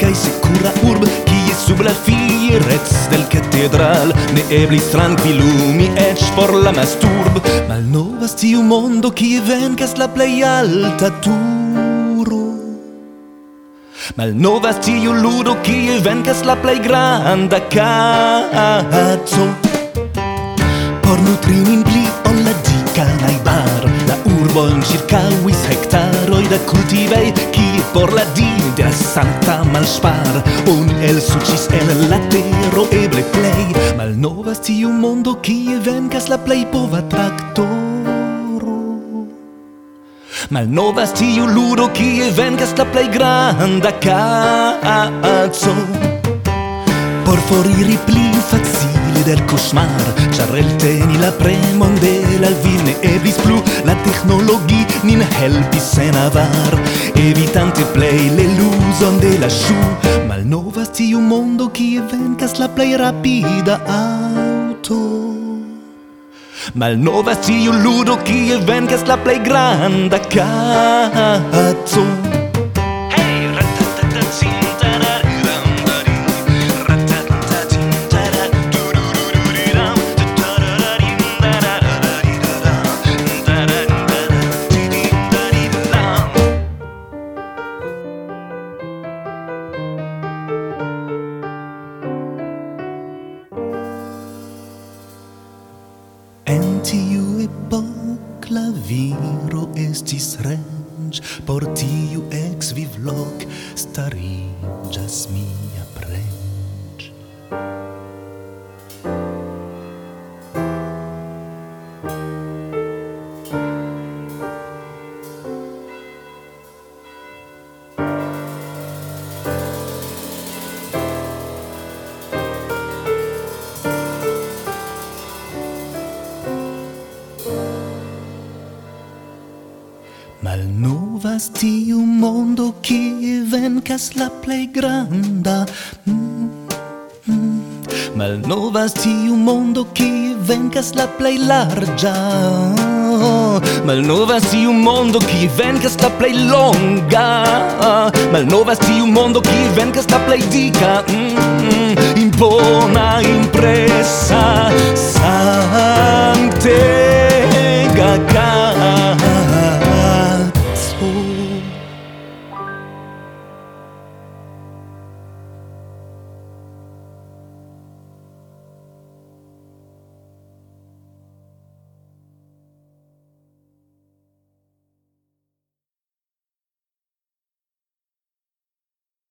cae secura urb Cie sub la fierez del catedral? Ne eblis tranquillumi ec por la masturb. Malnovas tiu mondo cie vencas la plei alta turo Malnovas tiu ludo cie vencas la plei granda cazzo? Por nutrinin pli ol la dica naibar La urbo in circauis hectaroi da cultivei. Cie por la din de la santa malspar Oni el sucis la tero eble plei. Malnovas tiu mondo cie vencas la plei pova tractoro Malnovas tiu ludo cie vencas la plei granda cazzo. Por foriri pli facile del cosmar Charrelte ni la premon de l'alvine Evis plu la technologie nin helpis sen avar Evitante plei le luson de la chou Mal novas tiu mondo qui ventas la plei rapida auto. Mal novas tiu ludo qui ventas la plei granda cazzo. tiu epok la viro estis renĝ por tiu ex vivloc stariĝas mia preĝ. Thank trovas tiu mondo kie venkas la plej granda mm, mm. Malnovas tiu mondo kie venkas la plej larĝa Malnovas tiu mondo kie venkas la plej longa Malnovas tiu mondo kie venkas la plej dika mm, mm. mm.